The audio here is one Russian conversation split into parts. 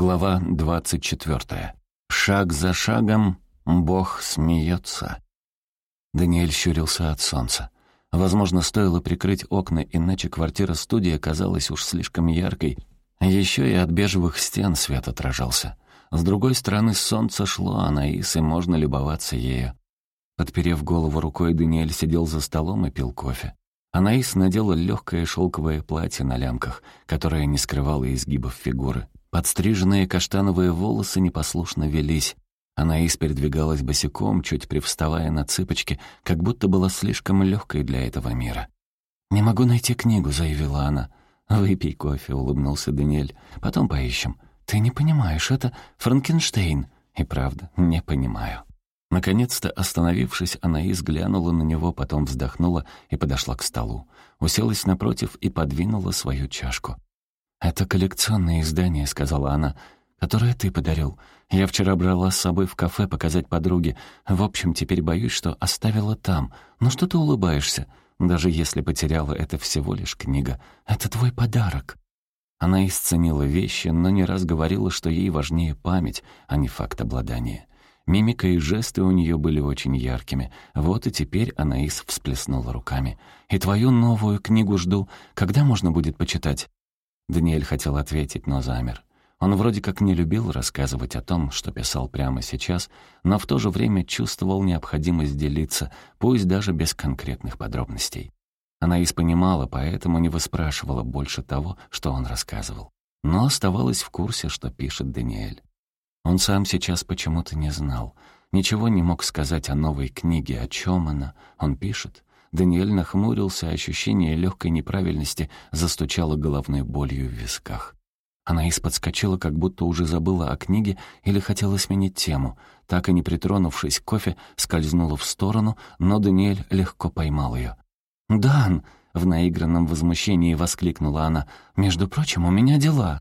Глава 24. Шаг за шагом Бог смеется. Даниэль щурился от солнца. Возможно, стоило прикрыть окна, иначе квартира-студия казалась уж слишком яркой. Еще и от бежевых стен свет отражался. С другой стороны солнце шло, а на и можно любоваться ею. Подперев голову рукой, Даниэль сидел за столом и пил кофе. Анаис надела легкое шелковое платье на лямках, которое не скрывало изгибов фигуры. Подстриженные каштановые волосы непослушно велись. Анаис передвигалась босиком, чуть привставая на цыпочки, как будто была слишком легкой для этого мира. «Не могу найти книгу», — заявила она. «Выпей кофе», — улыбнулся Даниэль. «Потом поищем». «Ты не понимаешь, это Франкенштейн». «И правда, не понимаю». Наконец-то, остановившись, Анаис глянула на него, потом вздохнула и подошла к столу. Уселась напротив и подвинула свою чашку. «Это коллекционное издание», — сказала она, — «которое ты подарил. Я вчера брала с собой в кафе показать подруге. В общем, теперь боюсь, что оставила там. Ну что ты улыбаешься? Даже если потеряла, это всего лишь книга. Это твой подарок». Она исценила вещи, но не раз говорила, что ей важнее память, а не факт обладания. Мимика и жесты у нее были очень яркими. Вот и теперь Анаис всплеснула руками. «И твою новую книгу жду. Когда можно будет почитать?» Даниэль хотел ответить, но замер. Он вроде как не любил рассказывать о том, что писал прямо сейчас, но в то же время чувствовал необходимость делиться, пусть даже без конкретных подробностей. Она понимала, поэтому не выспрашивала больше того, что он рассказывал. Но оставалась в курсе, что пишет Даниэль. Он сам сейчас почему-то не знал. Ничего не мог сказать о новой книге, о чем она. Он пишет. Даниэль нахмурился, ощущение легкой неправильности застучало головной болью в висках. Она подскочила, как будто уже забыла о книге или хотела сменить тему. Так и не притронувшись к кофе, скользнула в сторону, но Даниэль легко поймал ее. «Дан!» — в наигранном возмущении воскликнула она. «Между прочим, у меня дела».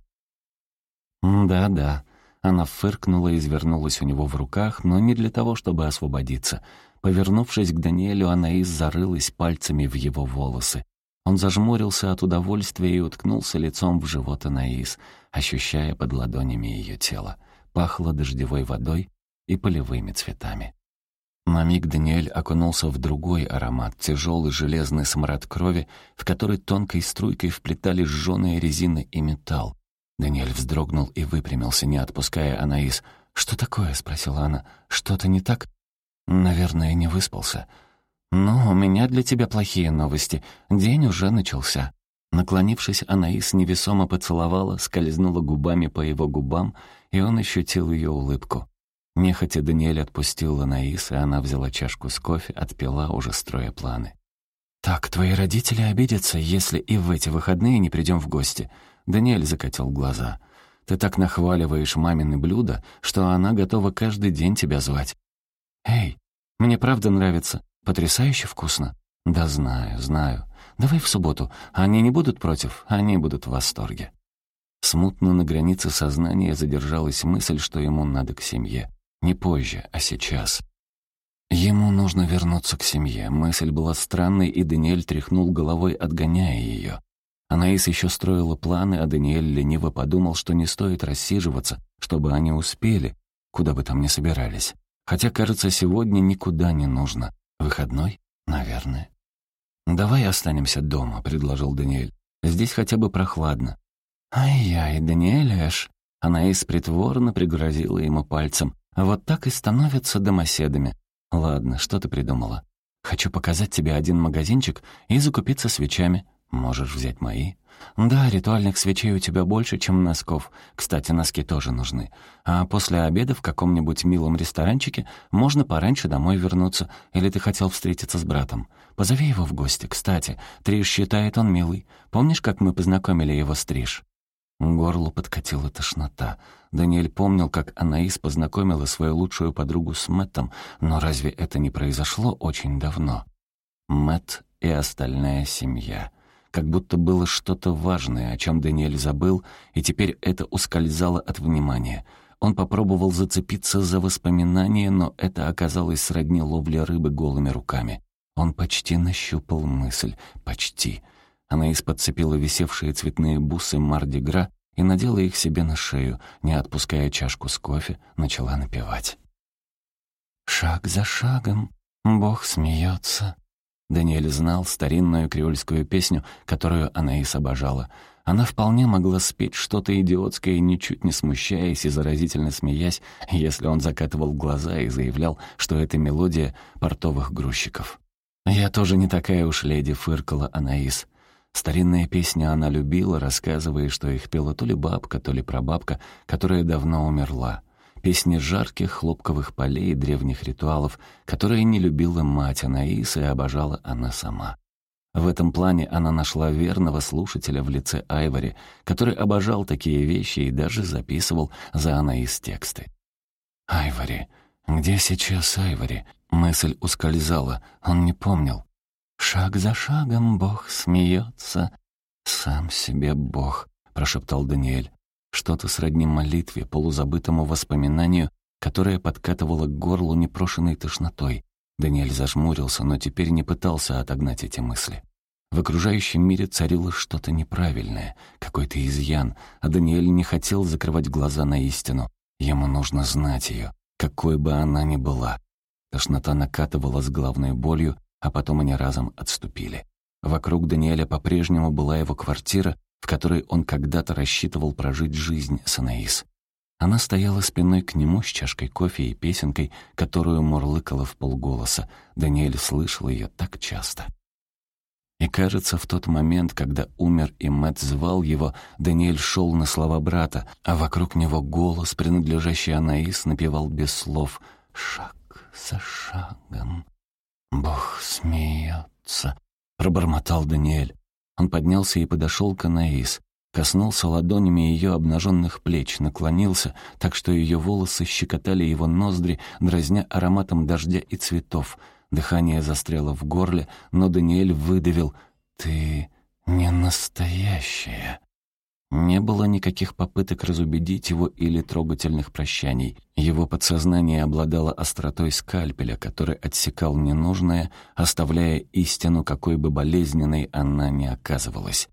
«Да-да». Она фыркнула и извернулась у него в руках, но не для того, чтобы освободиться — Повернувшись к Даниэлю, Анаис зарылась пальцами в его волосы. Он зажмурился от удовольствия и уткнулся лицом в живот Анаис, ощущая под ладонями ее тело. Пахло дождевой водой и полевыми цветами. На миг Даниэль окунулся в другой аромат, тяжелый железный смрад крови, в который тонкой струйкой вплетали сжёная резина и металл. Даниэль вздрогнул и выпрямился, не отпуская Анаис. «Что такое?» — спросила она. «Что-то не так?» «Наверное, не выспался. Но у меня для тебя плохие новости. День уже начался». Наклонившись, Анаис невесомо поцеловала, скользнула губами по его губам, и он ощутил ее улыбку. Нехотя Даниэль отпустил Анаис, и она взяла чашку с кофе, отпила, уже строя планы. «Так, твои родители обидятся, если и в эти выходные не придем в гости». Даниэль закатил глаза. «Ты так нахваливаешь мамины блюда, что она готова каждый день тебя звать. «Эй, мне правда нравится. Потрясающе вкусно». «Да знаю, знаю. Давай в субботу. Они не будут против, они будут в восторге». Смутно на границе сознания задержалась мысль, что ему надо к семье. Не позже, а сейчас. Ему нужно вернуться к семье. Мысль была странной, и Даниэль тряхнул головой, отгоняя ее. Анаис еще строила планы, а Даниэль лениво подумал, что не стоит рассиживаться, чтобы они успели, куда бы там ни собирались. Хотя, кажется, сегодня никуда не нужно. Выходной? Наверное. «Давай останемся дома», — предложил Даниэль. «Здесь хотя бы прохладно». «Ай-яй, Даниэль Эш!» Анаис притворно пригрозила ему пальцем. «Вот так и становятся домоседами. Ладно, что ты придумала? Хочу показать тебе один магазинчик и закупиться свечами. Можешь взять мои». «Да, ритуальных свечей у тебя больше, чем носков. Кстати, носки тоже нужны. А после обеда в каком-нибудь милом ресторанчике можно пораньше домой вернуться. Или ты хотел встретиться с братом? Позови его в гости. Кстати, Триш считает он милый. Помнишь, как мы познакомили его с Триш?» Горлу подкатила тошнота. Даниэль помнил, как Анаис познакомила свою лучшую подругу с Мэттом, но разве это не произошло очень давно? Мэтт и остальная семья — как будто было что-то важное, о чем Даниэль забыл, и теперь это ускользало от внимания. Он попробовал зацепиться за воспоминания, но это оказалось сродни ловле рыбы голыми руками. Он почти нащупал мысль. Почти. Она из-под висевшие цветные бусы Мардигра и надела их себе на шею, не отпуская чашку с кофе, начала напевать. «Шаг за шагом Бог смеется». Даниэль знал старинную креольскую песню, которую Анаис обожала. Она вполне могла спеть что-то идиотское, ничуть не смущаясь и заразительно смеясь, если он закатывал глаза и заявлял, что это мелодия портовых грузчиков. «Я тоже не такая уж леди», — фыркала Анаис. Старинные песни она любила, рассказывая, что их пела то ли бабка, то ли прабабка, которая давно умерла. Песни жарких хлопковых полей и древних ритуалов, которые не любила мать Анаис и обожала она сама. В этом плане она нашла верного слушателя в лице Айвори, который обожал такие вещи и даже записывал за Анаис тексты. «Айвори, где сейчас Айвори?» Мысль ускользала, он не помнил. «Шаг за шагом Бог смеется, сам себе Бог», — прошептал Даниэль. Что-то сродни молитве, полузабытому воспоминанию, которое подкатывало к горлу непрошенной тошнотой. Даниэль зажмурился, но теперь не пытался отогнать эти мысли. В окружающем мире царило что-то неправильное, какой-то изъян, а Даниэль не хотел закрывать глаза на истину. Ему нужно знать ее, какой бы она ни была. Тошнота накатывала с головной болью, а потом они разом отступили. Вокруг Даниэля по-прежнему была его квартира, в которой он когда-то рассчитывал прожить жизнь с Анаис. Она стояла спиной к нему с чашкой кофе и песенкой, которую мурлыкала в полголоса. Даниэль слышал ее так часто. И кажется, в тот момент, когда умер и Мэтт звал его, Даниэль шел на слова брата, а вокруг него голос, принадлежащий Анаис, напевал без слов «Шаг за шагом». «Бог смеется», — пробормотал Даниэль. Он поднялся и подошел к Анаис, коснулся ладонями ее обнаженных плеч, наклонился, так что ее волосы щекотали его ноздри, дразня ароматом дождя и цветов — Дыхание застряло в горле, но Даниэль выдавил «Ты не настоящая». Не было никаких попыток разубедить его или трогательных прощаний. Его подсознание обладало остротой скальпеля, который отсекал ненужное, оставляя истину, какой бы болезненной она ни оказывалась.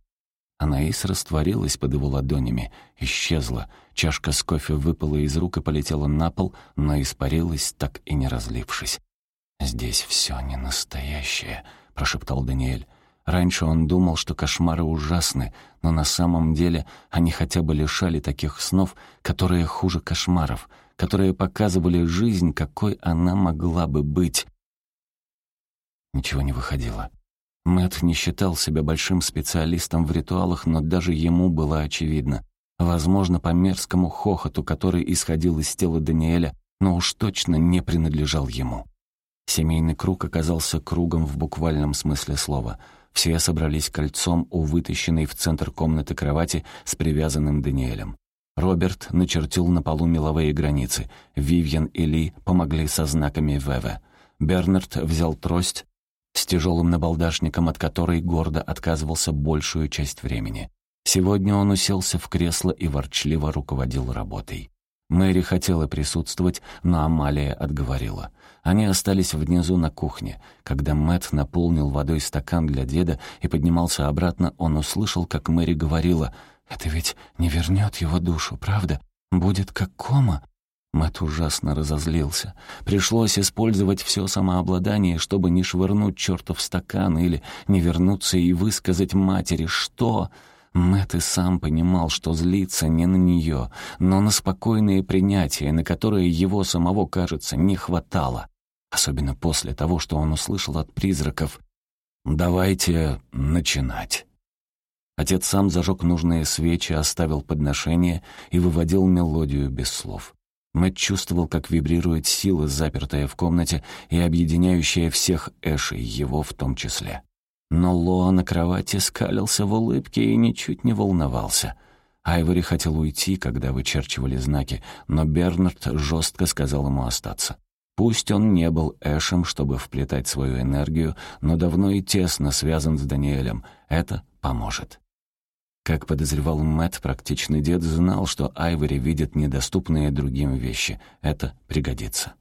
Анаис растворилась под его ладонями, исчезла. Чашка с кофе выпала из рук и полетела на пол, но испарилась, так и не разлившись. «Здесь все не настоящее», — прошептал Даниэль. Раньше он думал, что кошмары ужасны, но на самом деле они хотя бы лишали таких снов, которые хуже кошмаров, которые показывали жизнь, какой она могла бы быть. Ничего не выходило. Мэтт не считал себя большим специалистом в ритуалах, но даже ему было очевидно. Возможно, по мерзкому хохоту, который исходил из тела Даниэля, но уж точно не принадлежал ему. Семейный круг оказался кругом в буквальном смысле слова. Все собрались кольцом у вытащенной в центр комнаты кровати с привязанным Даниэлем. Роберт начертил на полу меловые границы. Вивьен и Ли помогли со знаками ВВ. Бернард взял трость с тяжелым набалдашником, от которой гордо отказывался большую часть времени. Сегодня он уселся в кресло и ворчливо руководил работой. Мэри хотела присутствовать, но Амалия отговорила. Они остались внизу на кухне. Когда Мэт наполнил водой стакан для деда и поднимался обратно, он услышал, как Мэри говорила, «Это ведь не вернет его душу, правда? Будет как кома». Мэт ужасно разозлился. Пришлось использовать все самообладание, чтобы не швырнуть чертов стакан или не вернуться и высказать матери, что... Мэтт и сам понимал, что злится не на нее, но на спокойное принятие, на которое его самого, кажется, не хватало. Особенно после того, что он услышал от призраков. «Давайте начинать». Отец сам зажег нужные свечи, оставил подношение и выводил мелодию без слов. Мэтт чувствовал, как вибрирует сила, запертая в комнате и объединяющая всех Эшей, его в том числе. Но Лоа на кровати скалился в улыбке и ничуть не волновался. Айвори хотел уйти, когда вычерчивали знаки, но Бернард жестко сказал ему остаться. Пусть он не был Эшем, чтобы вплетать свою энергию, но давно и тесно связан с Даниэлем. Это поможет. Как подозревал Мэтт, практичный дед знал, что Айвори видит недоступные другим вещи. Это пригодится.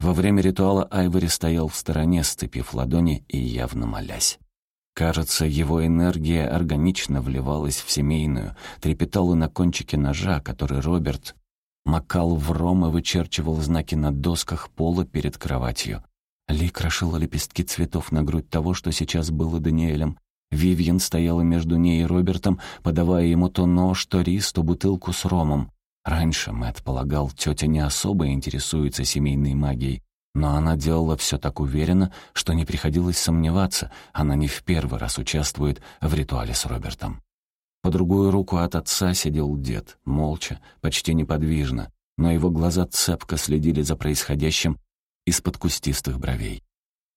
Во время ритуала Айвори стоял в стороне, сцепив ладони и явно молясь. Кажется, его энергия органично вливалась в семейную, трепетала на кончике ножа, который Роберт макал в ром и вычерчивал знаки на досках пола перед кроватью. Ли крошила лепестки цветов на грудь того, что сейчас было Даниэлем. Вивьен стояла между ней и Робертом, подавая ему то нож, то рис, то бутылку с ромом. Раньше Мэтт полагал, тетя не особо интересуется семейной магией, но она делала все так уверенно, что не приходилось сомневаться, она не в первый раз участвует в ритуале с Робертом. По другую руку от отца сидел дед, молча, почти неподвижно, но его глаза цепко следили за происходящим из-под кустистых бровей.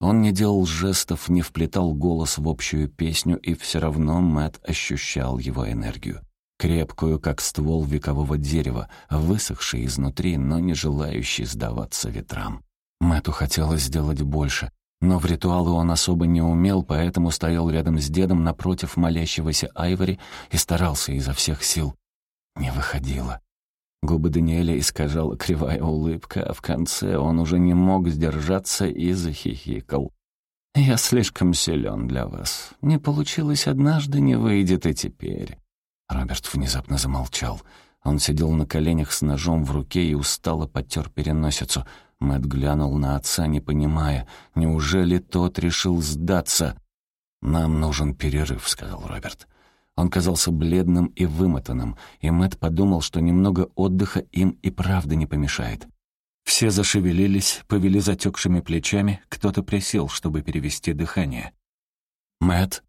Он не делал жестов, не вплетал голос в общую песню, и все равно Мэт ощущал его энергию. Крепкую, как ствол векового дерева, высохший изнутри, но не желающий сдаваться ветрам. Мэту хотелось сделать больше, но в ритуалы он особо не умел, поэтому стоял рядом с дедом напротив молящегося Айвори и старался изо всех сил. Не выходило. Губы Даниэля искажала кривая улыбка, а в конце он уже не мог сдержаться и захихикал. «Я слишком силен для вас. Не получилось однажды, не выйдет и теперь». Роберт внезапно замолчал. Он сидел на коленях с ножом в руке и устало потер переносицу — Мэт глянул на отца, не понимая, неужели тот решил сдаться. «Нам нужен перерыв», — сказал Роберт. Он казался бледным и вымотанным, и Мэт подумал, что немного отдыха им и правда не помешает. Все зашевелились, повели затекшими плечами, кто-то присел, чтобы перевести дыхание. Мэт.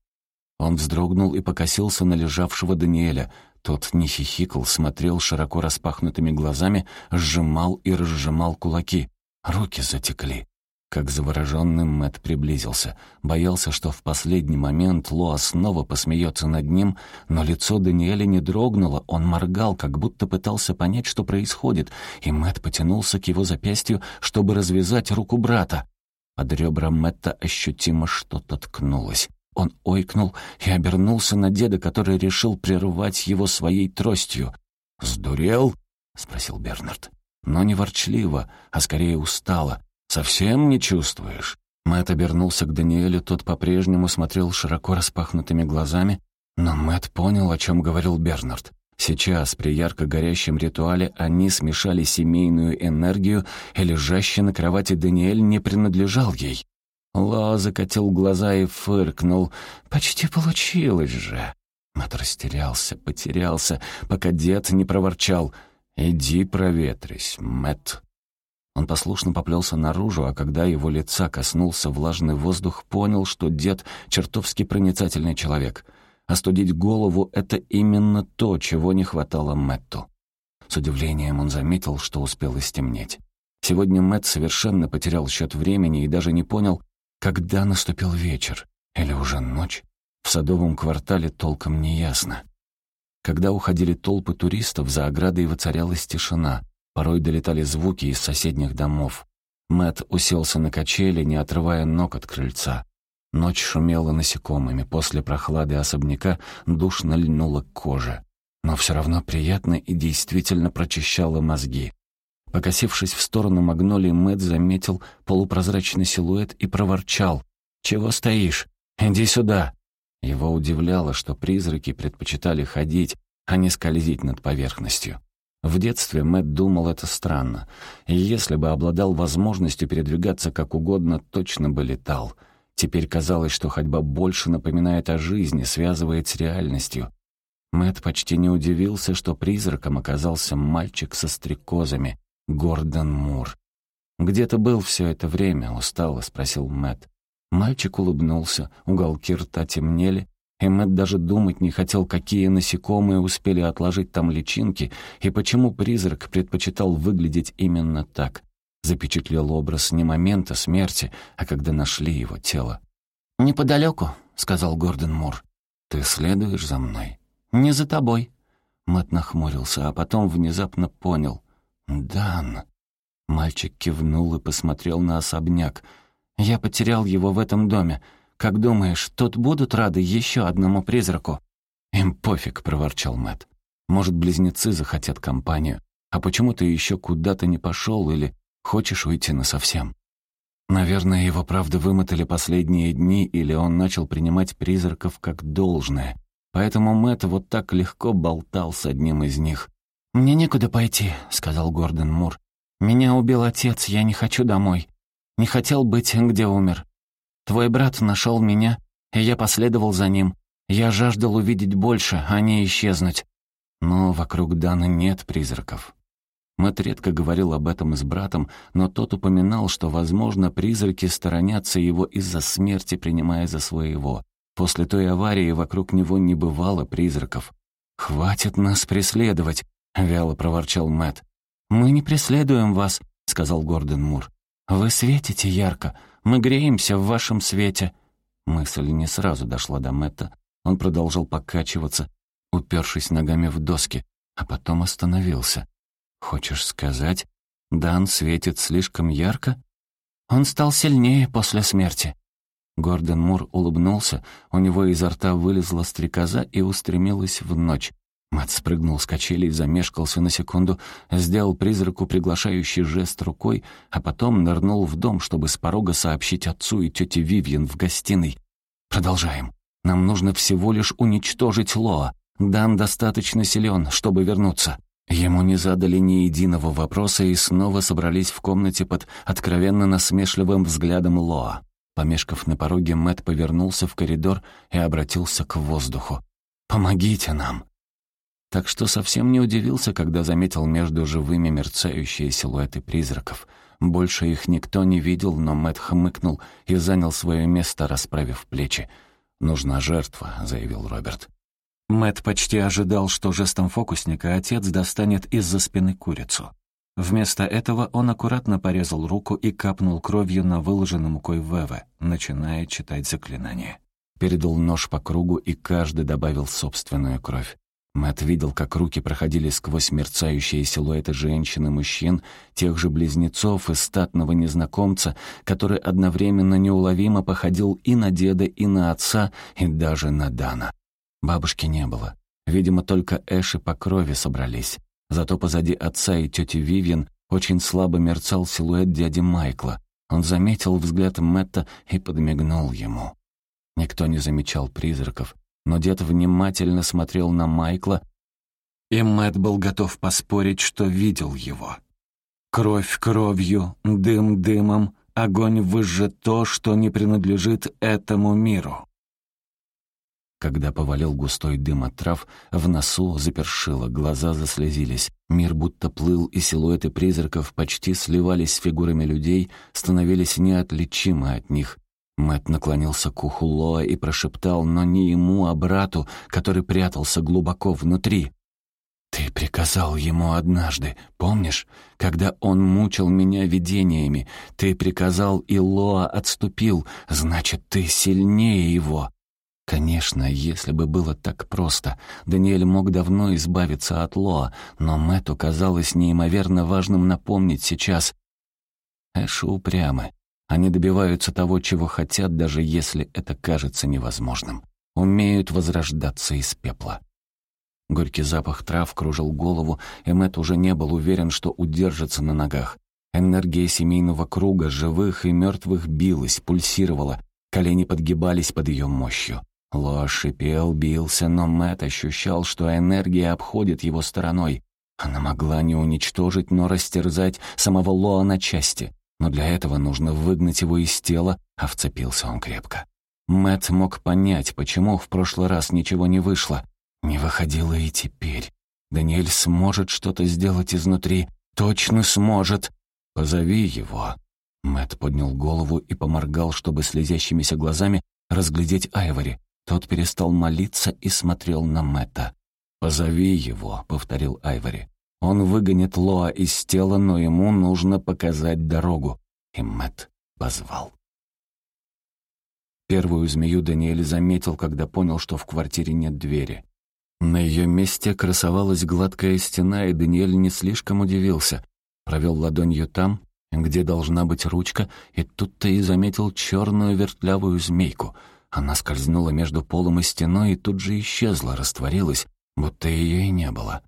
Он вздрогнул и покосился на лежавшего Даниэля. Тот не хихикал, смотрел широко распахнутыми глазами, сжимал и разжимал кулаки. Руки затекли. Как завороженный Мэт приблизился. Боялся, что в последний момент Лоа снова посмеется над ним, но лицо Даниэля не дрогнуло, он моргал, как будто пытался понять, что происходит, и Мэт потянулся к его запястью, чтобы развязать руку брата. Под ребра Мэтта ощутимо что-то ткнулось. Он ойкнул и обернулся на деда, который решил прервать его своей тростью. «Сдурел?» — спросил Бернард но не ворчливо, а скорее устало. «Совсем не чувствуешь?» Мэтт обернулся к Даниэлю, тот по-прежнему смотрел широко распахнутыми глазами, но Мэтт понял, о чем говорил Бернард. Сейчас, при ярко горящем ритуале, они смешали семейную энергию, и лежащий на кровати Даниэль не принадлежал ей. Ло закатил глаза и фыркнул. «Почти получилось же!» Мэтт растерялся, потерялся, пока дед не проворчал — «Иди проветрись, Мэтт». Он послушно поплелся наружу, а когда его лица коснулся влажный воздух, понял, что дед — чертовски проницательный человек. Остудить голову — это именно то, чего не хватало Мэтту. С удивлением он заметил, что успел стемнеть. Сегодня Мэтт совершенно потерял счет времени и даже не понял, когда наступил вечер или уже ночь. В садовом квартале толком не ясно. Когда уходили толпы туристов, за оградой воцарялась тишина. Порой долетали звуки из соседних домов. Мэт уселся на качели, не отрывая ног от крыльца. Ночь шумела насекомыми, после прохлады особняка душно льнула к коже. Но все равно приятно и действительно прочищала мозги. Покосившись в сторону магнолии, Мэт заметил полупрозрачный силуэт и проворчал. «Чего стоишь? Иди сюда!» Его удивляло, что призраки предпочитали ходить, а не скользить над поверхностью. В детстве Мэтт думал это странно, и если бы обладал возможностью передвигаться как угодно, точно бы летал. Теперь казалось, что ходьба больше напоминает о жизни, связывает с реальностью. Мэтт почти не удивился, что призраком оказался мальчик со стрекозами, Гордон Мур. «Где ты был все это время?» — устало спросил Мэтт. Мальчик улыбнулся, уголки рта темнели, и Мэтт даже думать не хотел, какие насекомые успели отложить там личинки и почему призрак предпочитал выглядеть именно так. Запечатлел образ не момента смерти, а когда нашли его тело. «Неподалеку», — сказал Гордон Мур. «Ты следуешь за мной?» «Не за тобой». Мэтт нахмурился, а потом внезапно понял. «Дан». Мальчик кивнул и посмотрел на особняк — я потерял его в этом доме. Как думаешь, тут будут рады еще одному призраку?» «Им пофиг», — проворчал Мэт. «Может, близнецы захотят компанию. А почему ты еще куда-то не пошел или хочешь уйти насовсем?» Наверное, его правда вымотали последние дни, или он начал принимать призраков как должное. Поэтому Мэтт вот так легко болтал с одним из них. «Мне некуда пойти», — сказал Гордон Мур. «Меня убил отец, я не хочу домой. Не хотел быть, где умер. Твой брат нашел меня, и я последовал за ним. Я жаждал увидеть больше, а не исчезнуть. Но вокруг Дана нет призраков. Мэтт редко говорил об этом с братом, но тот упоминал, что, возможно, призраки сторонятся его из-за смерти, принимая за своего. После той аварии вокруг него не бывало призраков. «Хватит нас преследовать», — вяло проворчал Мэтт. «Мы не преследуем вас», — сказал Гордон Мур. «Вы светите ярко. Мы греемся в вашем свете». Мысль не сразу дошла до Мэтта. Он продолжал покачиваться, упершись ногами в доски, а потом остановился. «Хочешь сказать, Дан светит слишком ярко?» «Он стал сильнее после смерти». Гордон Мур улыбнулся, у него изо рта вылезла стрекоза и устремилась в ночь. Мат спрыгнул с качелей, замешкался на секунду, сделал призраку приглашающий жест рукой, а потом нырнул в дом, чтобы с порога сообщить отцу и тете Вивьен в гостиной. «Продолжаем. Нам нужно всего лишь уничтожить Лоа. Дан достаточно силен, чтобы вернуться». Ему не задали ни единого вопроса и снова собрались в комнате под откровенно насмешливым взглядом Лоа. Помешков на пороге, Мэт повернулся в коридор и обратился к воздуху. «Помогите нам!» Так что совсем не удивился, когда заметил между живыми мерцающие силуэты призраков. Больше их никто не видел, но Мэт хмыкнул и занял свое место, расправив плечи. «Нужна жертва», — заявил Роберт. Мэт почти ожидал, что жестом фокусника отец достанет из-за спины курицу. Вместо этого он аккуратно порезал руку и капнул кровью на выложенном мукой Веве, начиная читать заклинание. Передал нож по кругу, и каждый добавил собственную кровь. Мэт видел, как руки проходили сквозь мерцающие силуэты женщин и мужчин, тех же близнецов и статного незнакомца, который одновременно неуловимо походил и на деда, и на отца, и даже на Дана. Бабушки не было. Видимо, только Эши по крови собрались. Зато позади отца и тети Вивьен очень слабо мерцал силуэт дяди Майкла. Он заметил взгляд Мэтта и подмигнул ему. Никто не замечал призраков, но дед внимательно смотрел на Майкла, и Мэтт был готов поспорить, что видел его. Кровь кровью, дым дымом, огонь выжжет то, что не принадлежит этому миру. Когда повалил густой дым от трав, в носу запершило, глаза заслезились. Мир будто плыл, и силуэты призраков почти сливались с фигурами людей, становились неотличимы от них. Мэт наклонился к уху Лоа и прошептал, но не ему, а брату, который прятался глубоко внутри. «Ты приказал ему однажды, помнишь, когда он мучил меня видениями? Ты приказал, и Лоа отступил, значит, ты сильнее его». Конечно, если бы было так просто, Даниэль мог давно избавиться от Лоа, но Мэтту казалось неимоверно важным напомнить сейчас. Эши упрямы. Они добиваются того, чего хотят, даже если это кажется невозможным. Умеют возрождаться из пепла. Горький запах трав кружил голову, и Мэтт уже не был уверен, что удержится на ногах. Энергия семейного круга, живых и мертвых, билась, пульсировала, колени подгибались под ее мощью. Ло шипел, бился, но Мэт ощущал, что энергия обходит его стороной. Она могла не уничтожить, но растерзать самого Лоа на части. Но для этого нужно выгнать его из тела, а вцепился он крепко. Мэт мог понять, почему в прошлый раз ничего не вышло. Не выходило и теперь. Даниэль сможет что-то сделать изнутри. Точно сможет. Позови его. Мэт поднял голову и поморгал, чтобы слезящимися глазами разглядеть Айвори. Тот перестал молиться и смотрел на Мэтта. «Позови его», — повторил Айвори. «Он выгонит Лоа из тела, но ему нужно показать дорогу». И Мэтт позвал. Первую змею Даниэль заметил, когда понял, что в квартире нет двери. На ее месте красовалась гладкая стена, и Даниэль не слишком удивился. Провел ладонью там, где должна быть ручка, и тут-то и заметил черную вертлявую змейку — она скользнула между полом и стеной и тут же исчезла, растворилась, будто ее и не было.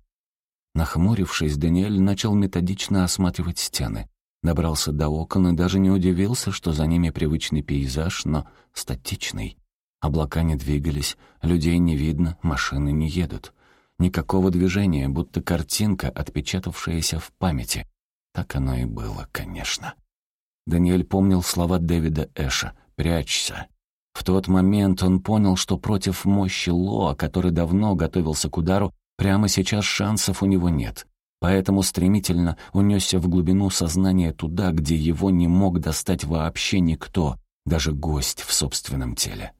Нахмурившись, Даниэль начал методично осматривать стены. Добрался до окон и даже не удивился, что за ними привычный пейзаж, но статичный. Облака не двигались, людей не видно, машины не едут. Никакого движения, будто картинка, отпечатавшаяся в памяти. Так оно и было, конечно. Даниэль помнил слова Дэвида Эша «Прячься». В тот момент он понял, что против мощи Лоа, который давно готовился к удару, прямо сейчас шансов у него нет. Поэтому стремительно унесся в глубину сознания туда, где его не мог достать вообще никто, даже гость в собственном теле.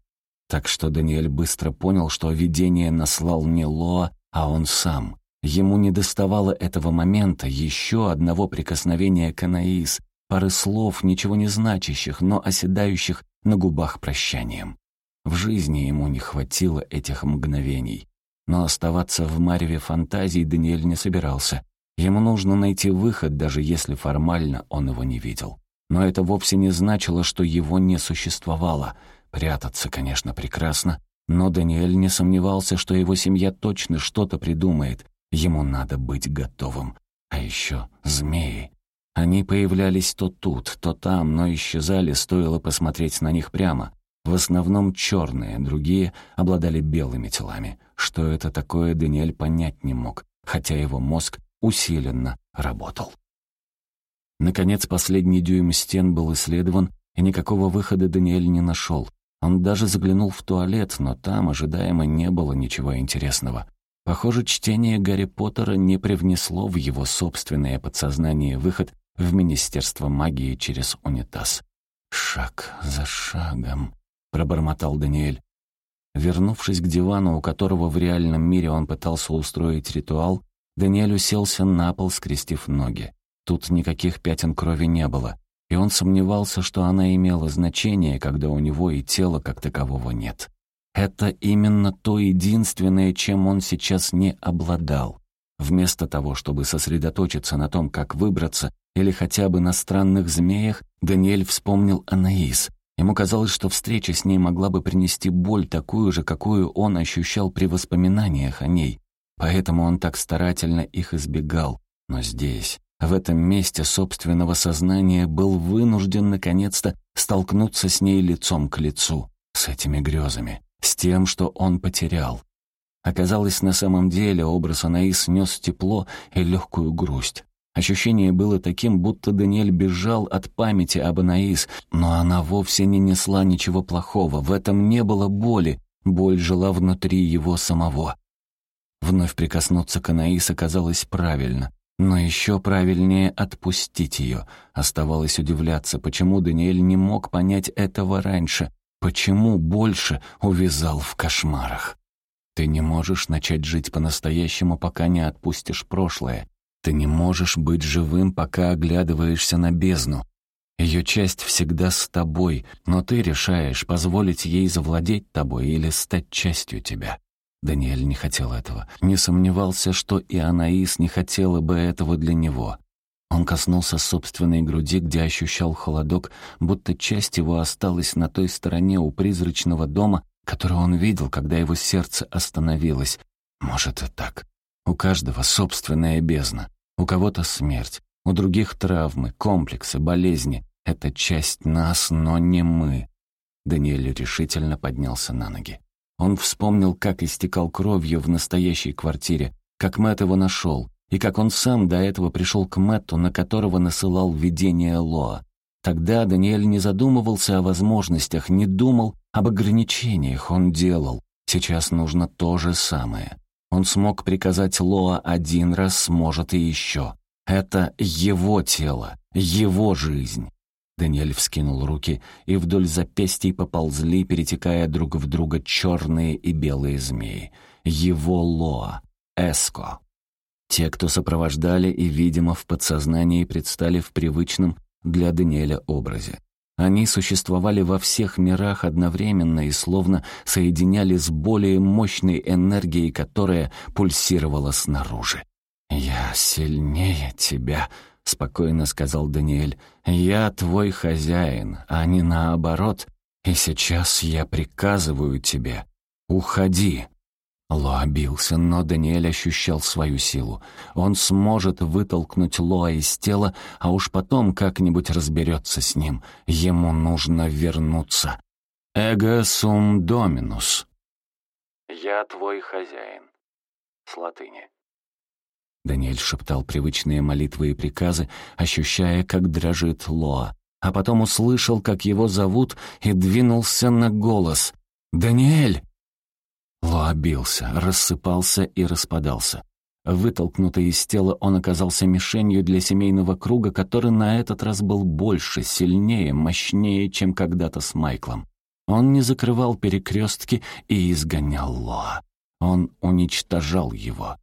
Так что Даниэль быстро понял, что видение наслал не Лоа, а он сам. Ему не доставало этого момента, еще одного прикосновения к Анаис, пары слов, ничего не значащих, но оседающих на губах прощанием. В жизни ему не хватило этих мгновений. Но оставаться в мареве фантазий Даниэль не собирался. Ему нужно найти выход, даже если формально он его не видел. Но это вовсе не значило, что его не существовало — Прятаться, конечно, прекрасно, но Даниэль не сомневался, что его семья точно что-то придумает. Ему надо быть готовым. А еще змеи. Они появлялись то тут, то там, но исчезали, стоило посмотреть на них прямо. В основном черные, другие обладали белыми телами. Что это такое, Даниэль понять не мог, хотя его мозг усиленно работал. Наконец, последний дюйм стен был исследован, и никакого выхода Даниэль не нашел. Он даже заглянул в туалет, но там ожидаемо не было ничего интересного. Похоже, чтение Гарри Поттера не привнесло в его собственное подсознание выход в Министерство магии через унитаз. «Шаг за шагом», — пробормотал Даниэль. Вернувшись к дивану, у которого в реальном мире он пытался устроить ритуал, Даниэль уселся на пол, скрестив ноги. Тут никаких пятен крови не было и он сомневался, что она имела значение, когда у него и тела как такового нет. Это именно то единственное, чем он сейчас не обладал. Вместо того, чтобы сосредоточиться на том, как выбраться, или хотя бы на странных змеях, Даниэль вспомнил Анаис. Ему казалось, что встреча с ней могла бы принести боль такую же, какую он ощущал при воспоминаниях о ней. Поэтому он так старательно их избегал. Но здесь, в этом месте собственного сознания был вынужден наконец-то столкнуться с ней лицом к лицу, с этими грезами, с тем, что он потерял. Оказалось, на самом деле образ Анаис нес тепло и легкую грусть. Ощущение было таким, будто Даниэль бежал от памяти об Анаис, но она вовсе не несла ничего плохого, в этом не было боли, боль жила внутри его самого. Вновь прикоснуться к Анаис оказалось правильно. Но еще правильнее отпустить ее. Оставалось удивляться, почему Даниэль не мог понять этого раньше, почему больше увязал в кошмарах. Ты не можешь начать жить по-настоящему, пока не отпустишь прошлое. Ты не можешь быть живым, пока оглядываешься на бездну. Ее часть всегда с тобой, но ты решаешь, позволить ей завладеть тобой или стать частью тебя. Даниэль не хотел этого. Не сомневался, что и Анаис не хотела бы этого для него. Он коснулся собственной груди, где ощущал холодок, будто часть его осталась на той стороне у призрачного дома, который он видел, когда его сердце остановилось. Может и так. У каждого собственная бездна. У кого-то смерть, у других травмы, комплексы, болезни. Это часть нас, но не мы. Даниэль решительно поднялся на ноги. Он вспомнил, как истекал кровью в настоящей квартире, как Мэтт его нашел, и как он сам до этого пришел к Мэтту, на которого насылал видение Лоа. Тогда Даниэль не задумывался о возможностях, не думал об ограничениях, он делал. Сейчас нужно то же самое. Он смог приказать Лоа один раз, сможет и еще. Это его тело, его жизнь. Даниэль вскинул руки, и вдоль запястий поползли, перетекая друг в друга черные и белые змеи. Его Лоа, Эско. Те, кто сопровождали и, видимо, в подсознании предстали в привычном для Даниэля образе. Они существовали во всех мирах одновременно и словно соединяли с более мощной энергией, которая пульсировала снаружи. «Я сильнее тебя», — спокойно сказал Даниэль. «Я твой хозяин, а не наоборот. И сейчас я приказываю тебе. Уходи». Лоа бился, но Даниэль ощущал свою силу. Он сможет вытолкнуть Лоа из тела, а уж потом как-нибудь разберется с ним. Ему нужно вернуться. «Эго сум доминус». «Я твой хозяин». С латыни. Даниэль шептал привычные молитвы и приказы, ощущая, как дрожит Лоа, а потом услышал, как его зовут, и двинулся на голос. «Даниэль!» Лоа бился, рассыпался и распадался. Вытолкнутый из тела, он оказался мишенью для семейного круга, который на этот раз был больше, сильнее, мощнее, чем когда-то с Майклом. Он не закрывал перекрестки и изгонял Лоа. Он уничтожал его.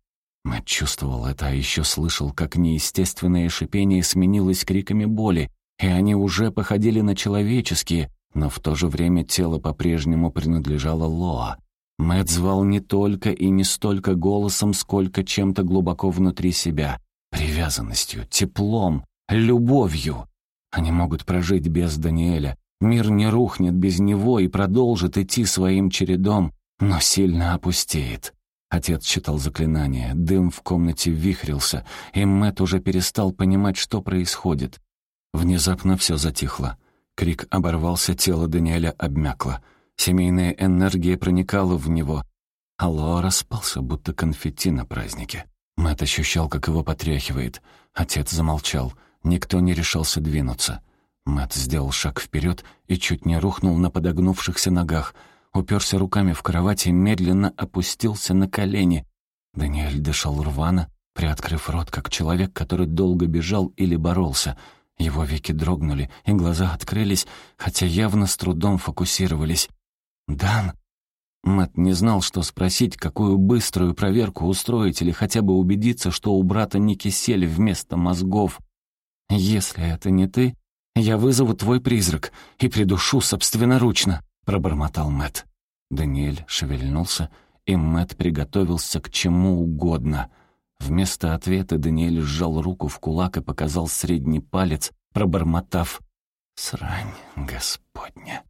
Мэтт чувствовал это, а еще слышал, как неестественное шипение сменилось криками боли, и они уже походили на человеческие, но в то же время тело по-прежнему принадлежало Лоа. Мэтт звал не только и не столько голосом, сколько чем-то глубоко внутри себя. Привязанностью, теплом, любовью. Они могут прожить без Даниэля. Мир не рухнет без него и продолжит идти своим чередом, но сильно опустеет. Отец читал заклинание, дым в комнате вихрился, и Мэтт уже перестал понимать, что происходит. Внезапно все затихло. Крик оборвался, тело Даниэля обмякло. Семейная энергия проникала в него. Алло распался, будто конфетти на празднике. Мэтт ощущал, как его потряхивает. Отец замолчал. Никто не решался двинуться. Мэтт сделал шаг вперед и чуть не рухнул на подогнувшихся ногах — уперся руками в кровати и медленно опустился на колени. Даниэль дышал рвано, приоткрыв рот, как человек, который долго бежал или боролся. Его веки дрогнули, и глаза открылись, хотя явно с трудом фокусировались. «Дан?» Мэт не знал, что спросить, какую быструю проверку устроить или хотя бы убедиться, что у брата не кисель вместо мозгов. «Если это не ты, я вызову твой призрак и придушу собственноручно», пробормотал Мэт. Даниэль шевельнулся, и Мэт приготовился к чему угодно. Вместо ответа Даниэль сжал руку в кулак и показал средний палец, пробормотав «Срань, Господня».